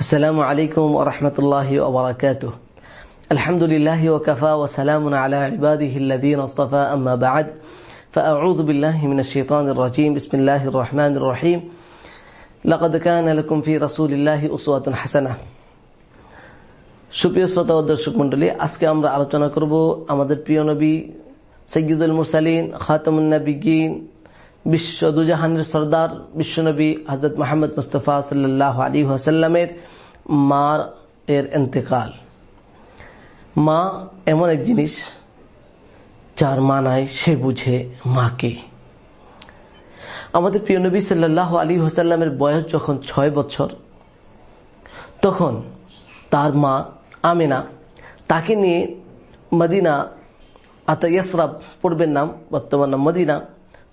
السلام عليكم ورحمة الله وبركاته الحمد لله وكفى وسلام على عباده الذين اصطفى أما بعد فأعوذ بالله من الشيطان الرجيم بسم الله الرحمن الرحيم لقد كان لكم في رسول الله أسوة حسنة সুপ্রিয় শ্রোতা ও দর্শক মন্ডলী আজকে আমরা আলোচনা করব আমাদের প্রিয় নবী সৈয়দুল মুসালিন খাতামুন্নবিগিন বিশ্ব দুজাহানের সর্দার, বিশ্বনবী হজরত মোহাম্মদ মুস্তফা সাল্লাহ আলী ওয়াসাল্লামের মার এর এতেকাল মা এমন এক জিনিস যার মা নাই, সে বুঝে মাকে আমাদের প্রিয় নবী সাল্লাহ আলী হোসাল্লামের বয়স যখন ছয় বছর, তখন তার মা আমেনা তাকে নিয়ে মদিনা আতা ইয়াসরাব পূর্বের নাম, বর্তমান নাম মদিনা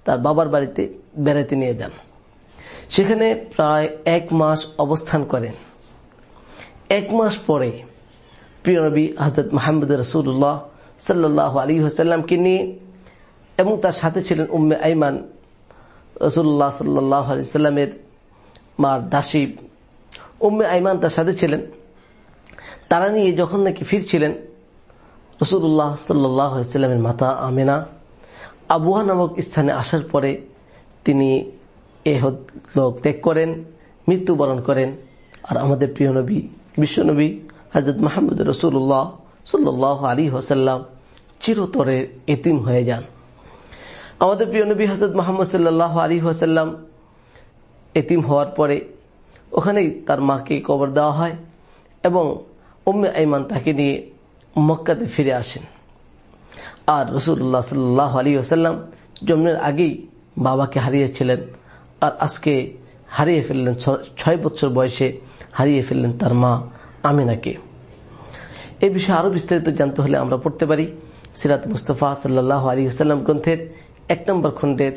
তার বাবার বাড়িতে বেড়াতে নিয়ে যান। সেখানে প্রায় এক মাস অবস্থান করেন। এক মাস পরে প্রিয় নবী হজরত মাহমুদ রসুল্লাহ সাল্লাহ আলী হাসাল্লামকে নিয়ে এবং তার সাথে ছিলেন উম্মে আইমান রসুল্লাহ সাল্লাহ আলি সাল্লামের মার দাসী। উম্মে আইমান তার সাথে ছিলেন। তারা নিয়ে যখন নাকি ফিরছিলেন রসুল্লাহ সাল্লাহ সাল্লামের মাতা আমেনা আবুয়া নামক স্থানে আসার পরে তিনি এ লোক ত্যাগ করেন, মৃত্যুবরণ করেন। আর আমাদের প্রিয় নবী বিশ্বনবী হজরত মাহমুদ রসুল্লাহ সাল্লাহ আলী হোসাল্লাম চিরতরে এতিম হয়ে যান। আমাদের প্রিয় নবী হজরত মাহমুদ সাল্লাহ আলী হোসাল্লাম এতিম হওয়ার পরে ওখানেই তার মাকে কবর দেওয়া হয় এবং উম্মে আইমান তাকে নিয়ে মক্কাতে ফিরে আসেন। আর রসুল্লাহ সাল্লাহ আলী আসাল্লাম জন্মের আগেই বাবাকে হারিয়েছিলেন। আর আজকে হারিয়ে ফেললেন ছয় বছর বয়সে হারিয়ে ফেললেন তার মা আমিনাকে। এ বিষয়ে আরও বিস্তারিত জানতে হলে আমরা পড়তে পারি। সিরাত মুস্তফা সাল্লাহ আলী আসাল্লাম গ্রন্থের এক নম্বর খণ্ডের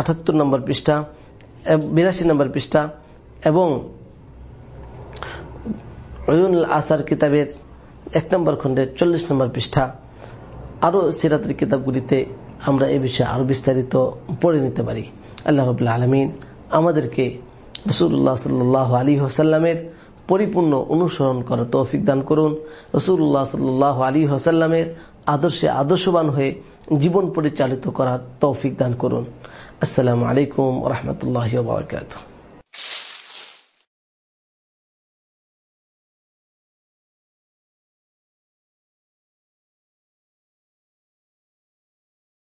আটাত্তর নম্বর পৃষ্ঠা বিরাশি নম্বর পৃষ্ঠা এবং আসার কিতাবের এক নম্বর খণ্ডের চল্লিশ নম্বর পৃষ্ঠা। আরও সিরাতের কিতাবগুলিতে আমরা এ বিষয়ে আরও বিস্তারিত পড়ে নিতে পারি। আল্লাহ রবুল্লা আলমিন আমাদেরকে রসুল্লাহ সাল্লাহ আলী হোসাল্লামের পরিপূর্ণ অনুসরণ করার তৌফিক দান করুন। রসুল্লাহ সাল্লাহ আলী হোসাল্লামের আদর্শে আদর্শবান হয়ে জীবন পরিচালিত করার তৌফিক দান করুন। আসসালামু আলাইকুম রহমতুল্লাহ